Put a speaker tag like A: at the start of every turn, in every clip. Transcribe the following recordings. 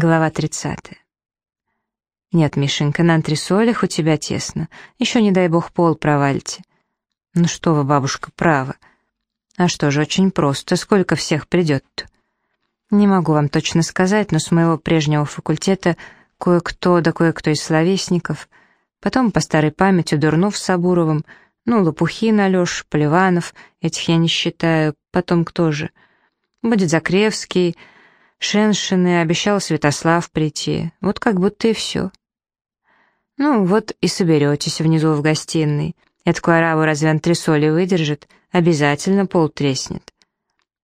A: Глава 30. «Нет, Мишенька, на антресолях у тебя тесно. Еще, не дай бог, пол провалите». «Ну что вы, бабушка, право». «А что же, очень просто. Сколько всех придет-то?» «Не могу вам точно сказать, но с моего прежнего факультета кое-кто, да кое-кто из словесников. Потом по старой памяти Дурнов с Сабуровым, ну, Лопухин, Алеш, Поливанов, этих я не считаю, потом кто же? Будет Закревский...» Шеншины, обещал Святослав прийти. Вот как будто и все. Ну, вот и соберетесь внизу в гостиной. Эту араву разве антресоли выдержит? Обязательно пол треснет.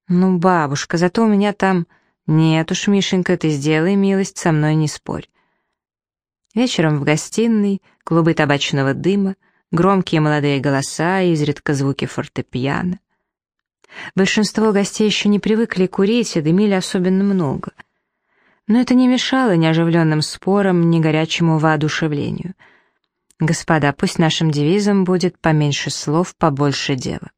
A: Ну, бабушка, зато у меня там... Нет уж, Мишенька, ты сделай милость, со мной не спорь. Вечером в гостиной клубы табачного дыма, громкие молодые голоса и изредка звуки фортепиано. Большинство гостей еще не привыкли курить и дымили особенно много. Но это не мешало ни оживленным спорам, ни горячему воодушевлению. Господа, пусть нашим девизом будет поменьше слов, побольше дела.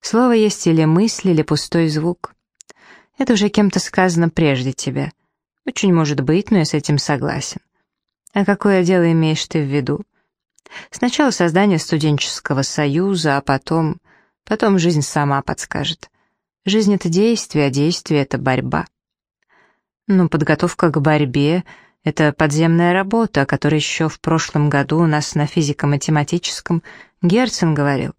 A: Слово есть или мысль, или пустой звук. Это уже кем-то сказано прежде тебя. Очень может быть, но я с этим согласен. А какое дело имеешь ты в виду? Сначала создание студенческого союза, а потом... Потом жизнь сама подскажет. Жизнь — это действие, а действие — это борьба. Ну, подготовка к борьбе — это подземная работа, о которой еще в прошлом году у нас на физико-математическом Герцен говорил.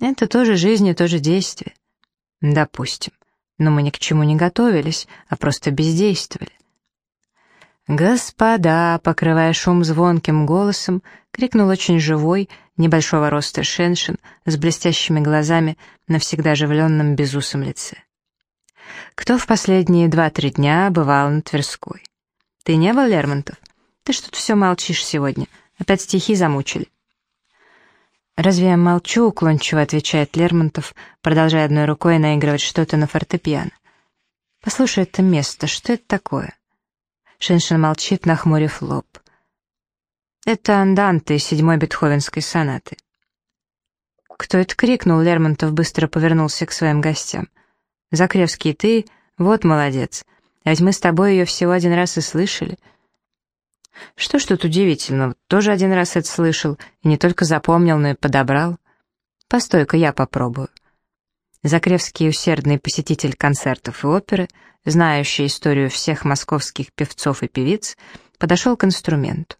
A: Это тоже жизнь и тоже действие. Допустим. Но мы ни к чему не готовились, а просто бездействовали. «Господа!» — покрывая шум звонким голосом, крикнул очень живой, небольшого роста Шеншин с блестящими глазами на всегда оживленном безусом лице. «Кто в последние два-три дня бывал на Тверской? Ты не был, Лермонтов? Ты что-то все молчишь сегодня. Опять стихи замучили». «Разве я молчу?» — уклончиво отвечает Лермонтов, продолжая одной рукой наигрывать что-то на фортепиано. «Послушай это место, что это такое?» Шеншин молчит, нахмурив лоб. Это анданты седьмой бетховенской сонаты. Кто это крикнул, Лермонтов быстро повернулся к своим гостям. «Закревский, ты? Вот молодец. А ведь мы с тобой ее всего один раз и слышали». «Что ж тут удивительного? Тоже один раз это слышал, и не только запомнил, но и подобрал. Постой-ка, я попробую». Закревский усердный посетитель концертов и оперы, знающий историю всех московских певцов и певиц, подошел к инструменту.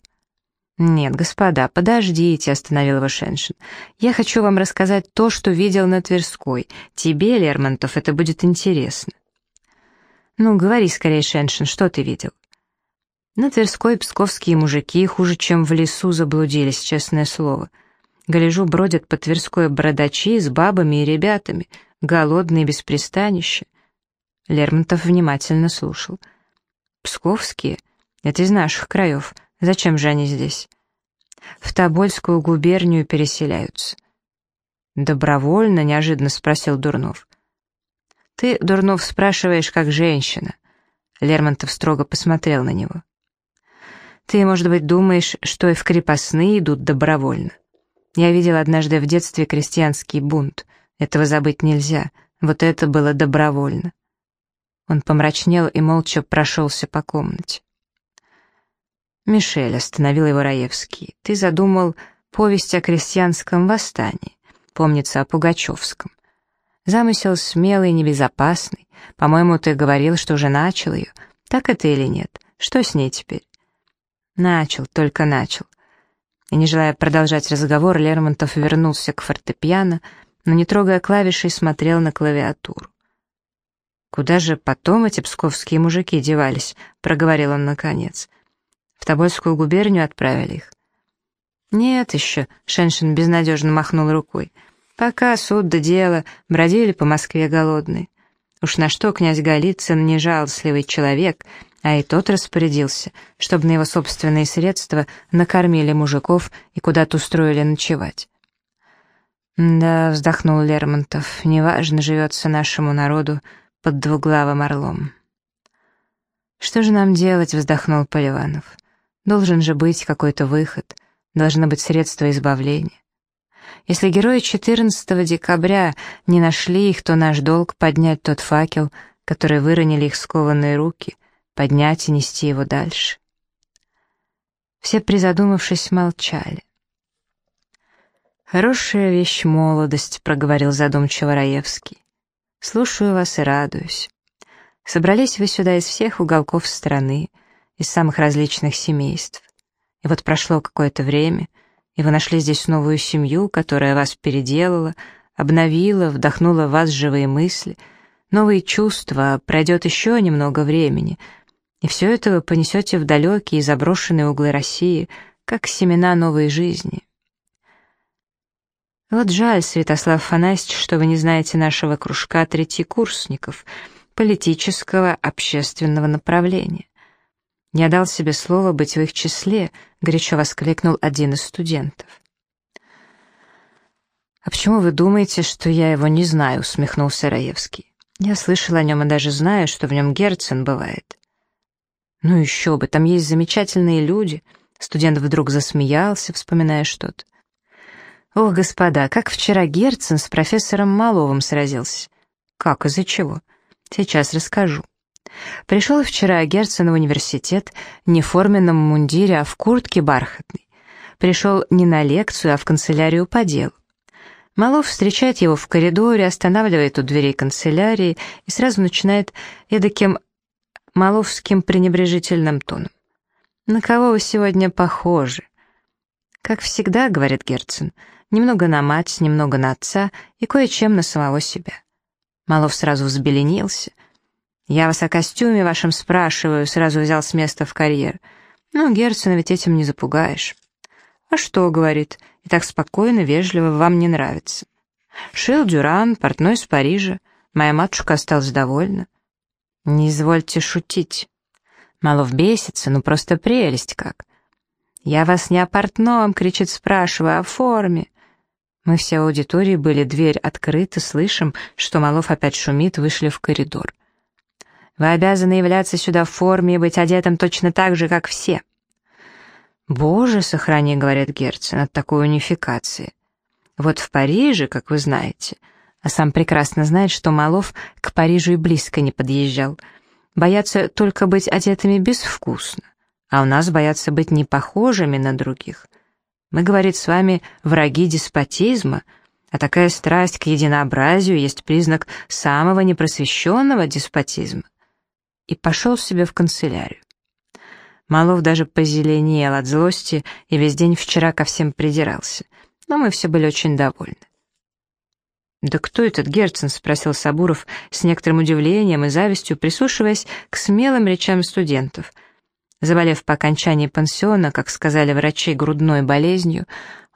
A: «Нет, господа, подождите», — остановил его Шеншин. «Я хочу вам рассказать то, что видел на Тверской. Тебе, Лермонтов, это будет интересно». «Ну, говори скорее, Шеншин, что ты видел?» На Тверской псковские мужики хуже, чем в лесу, заблудились, честное слово. Гляжу, бродят по Тверской бородачи с бабами и ребятами — голодные, без пристанища. Лермонтов внимательно слушал. «Псковские? Это из наших краев. Зачем же они здесь?» «В Тобольскую губернию переселяются». «Добровольно?» — неожиданно спросил Дурнов. «Ты, Дурнов, спрашиваешь, как женщина». Лермонтов строго посмотрел на него. «Ты, может быть, думаешь, что и в крепостные идут добровольно. Я видел однажды в детстве крестьянский бунт. Этого забыть нельзя, вот это было добровольно. Он помрачнел и молча прошелся по комнате. «Мишель», — остановил его Раевский, — «ты задумал повесть о крестьянском восстании, помнится о Пугачевском. Замысел смелый, небезопасный. По-моему, ты говорил, что уже начал ее. Так это или нет? Что с ней теперь?» «Начал, только начал». И не желая продолжать разговор, Лермонтов вернулся к фортепиано, — но, не трогая клавишей, смотрел на клавиатуру. «Куда же потом эти псковские мужики девались?» — проговорил он наконец. «В Тобольскую губернию отправили их?» «Нет еще», — Шеншин безнадежно махнул рукой. «Пока суд да дело, бродили по Москве голодные. Уж на что князь Голицын не жалостливый человек, а и тот распорядился, чтобы на его собственные средства накормили мужиков и куда-то устроили ночевать. «Да», — вздохнул Лермонтов, — «неважно живется нашему народу под двуглавым орлом». «Что же нам делать?» — вздохнул Поливанов. «Должен же быть какой-то выход, должно быть средство избавления. Если герои 14 декабря не нашли их, то наш долг — поднять тот факел, который выронили их скованные руки, поднять и нести его дальше. Все, призадумавшись, молчали. «Хорошая вещь молодость», — проговорил задумчиво Раевский. «Слушаю вас и радуюсь. Собрались вы сюда из всех уголков страны, из самых различных семейств. И вот прошло какое-то время, и вы нашли здесь новую семью, которая вас переделала, обновила, вдохнула в вас живые мысли, новые чувства, пройдет еще немного времени, и все это вы понесете в далекие заброшенные углы России, как семена новой жизни. Вот жаль, Святослав Фанасьевич, что вы не знаете нашего кружка третьекурсников, политического, общественного направления. Я дал себе слово быть в их числе, горячо воскликнул один из студентов. «А почему вы думаете, что я его не знаю?» — усмехнулся Раевский. «Я слышал о нем и даже знаю, что в нем Герцен бывает». «Ну еще бы, там есть замечательные люди». Студент вдруг засмеялся, вспоминая что-то. Ох, господа, как вчера Герцен с профессором Маловым сразился. Как, из-за чего? Сейчас расскажу. Пришел вчера Герцен в университет не в форменном мундире, а в куртке бархатной. Пришел не на лекцию, а в канцелярию по делу. Малов встречает его в коридоре, останавливает у дверей канцелярии и сразу начинает эдаким маловским пренебрежительным тоном. «На кого вы сегодня похожи?» «Как всегда», — говорит Герцен, — немного на мать, немного на отца и кое-чем на самого себя. Малов сразу взбеленился. «Я вас о костюме вашем спрашиваю», — сразу взял с места в карьер. «Ну, Герцена ведь этим не запугаешь». «А что?» — говорит, — «и так спокойно, вежливо, вам не нравится». «Шил Дюран, портной из Парижа. Моя матушка осталась довольна». «Не извольте шутить». Малов бесится, ну просто прелесть как. «Я вас не о портном!» — кричит, спрашивая, «а «о форме». Мы все аудитории были, дверь открыта, слышим, что Малов опять шумит, вышли в коридор. «Вы обязаны являться сюда в форме и быть одетым точно так же, как все». «Боже, сохрани», — говорит Герцен, — «от такой унификации». Вот в Париже, как вы знаете, а сам прекрасно знает, что Малов к Парижу и близко не подъезжал, боятся только быть одетыми безвкусно, а у нас боятся быть непохожими на других — мы, говорит, с вами враги деспотизма, а такая страсть к единообразию есть признак самого непросвещенного деспотизма. И пошел себе в канцелярию. Малов даже позеленел от злости и весь день вчера ко всем придирался, но мы все были очень довольны. «Да кто этот Герцен?» — спросил Сабуров с некоторым удивлением и завистью, прислушиваясь к смелым речам студентов — Заболев по окончании пансиона, как сказали врачи, грудной болезнью,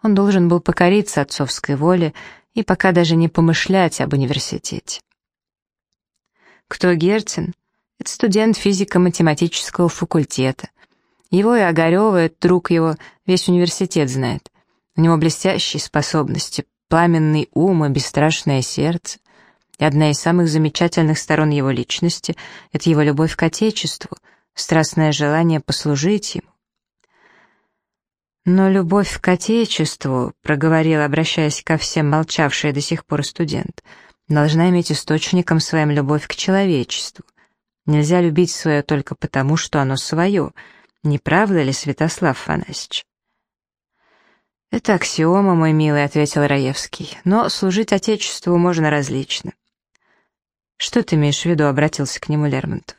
A: он должен был покориться отцовской воле и пока даже не помышлять об университете. Кто Герцен? Это студент физико-математического факультета. Его и Огарева, это друг его, весь университет знает. У него блестящие способности, пламенный ум и бесстрашное сердце. И одна из самых замечательных сторон его личности — это его любовь к Отечеству — страстное желание послужить ему. Но любовь к Отечеству, проговорил, обращаясь ко всем молчавший до сих пор студент, должна иметь источником своим любовь к человечеству. Нельзя любить свое только потому, что оно свое. Не правда ли, Святослав Фанасьевич? «Это аксиома, мой милый», — ответил Раевский, «но служить Отечеству можно различно». «Что ты имеешь в виду?» — обратился к нему Лермонтов.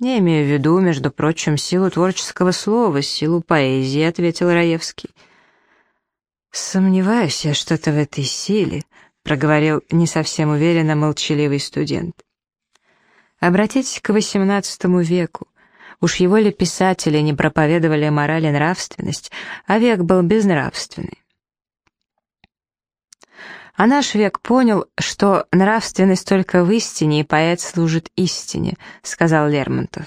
A: «Я имею в виду, между прочим, силу творческого слова, силу поэзии», — ответил Раевский. «Сомневаюсь я что-то в этой силе», — проговорил не совсем уверенно молчаливый студент. Обратитесь к XVIII веку. Уж его ли писатели не проповедовали мораль и нравственность, а век был безнравственный. А наш век понял, что нравственность только в истине, и поэт служит истине», — сказал Лермонтов.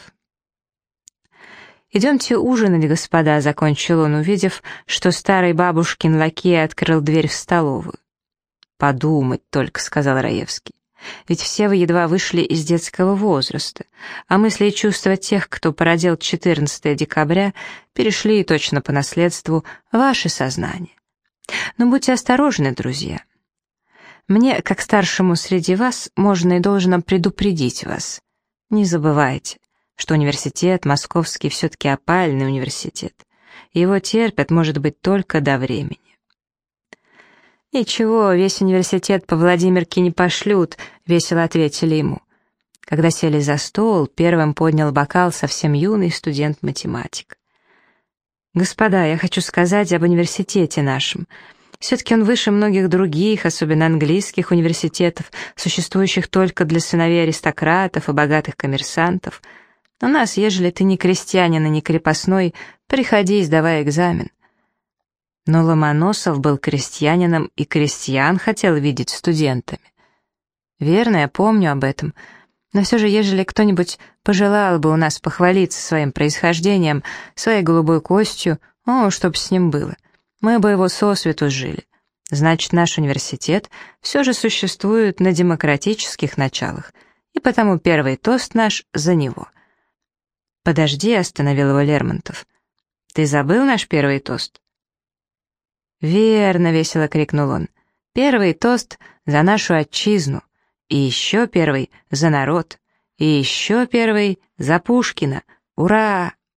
A: «Идемте ужинать, господа», — закончил он, увидев, что старый бабушкин лакей открыл дверь в столовую. «Подумать только», — сказал Раевский. «Ведь все вы едва вышли из детского возраста, а мысли и чувства тех, кто породил 14 декабря, перешли точно по наследству ваше сознание. Но будьте осторожны, друзья». Мне, как старшему среди вас, можно и должно предупредить вас. Не забывайте, что университет московский все-таки опальный университет. Его терпят, может быть, только до времени. «Ничего, весь университет по Владимирке не пошлют», — весело ответили ему. Когда сели за стол, первым поднял бокал совсем юный студент-математик. «Господа, я хочу сказать об университете нашем. Все-таки он выше многих других, особенно английских университетов, существующих только для сыновей аристократов и богатых коммерсантов. У нас, ежели ты не крестьянин и не крепостной, приходи и сдавай экзамен. Но Ломоносов был крестьянином, и крестьян хотел видеть студентами. Верно, я помню об этом. Но все же, ежели кто-нибудь пожелал бы у нас похвалиться своим происхождением, своей голубой костью, о, чтоб с ним было, мы бы его сосвету жили. Значит, наш университет все же существует на демократических началах, и потому первый тост наш за него. «Подожди», — остановил его Лермонтов. «Ты забыл наш первый тост?» «Верно!» — весело крикнул он. «Первый тост за нашу отчизну, и еще первый за народ, и еще первый за Пушкина. Ура!»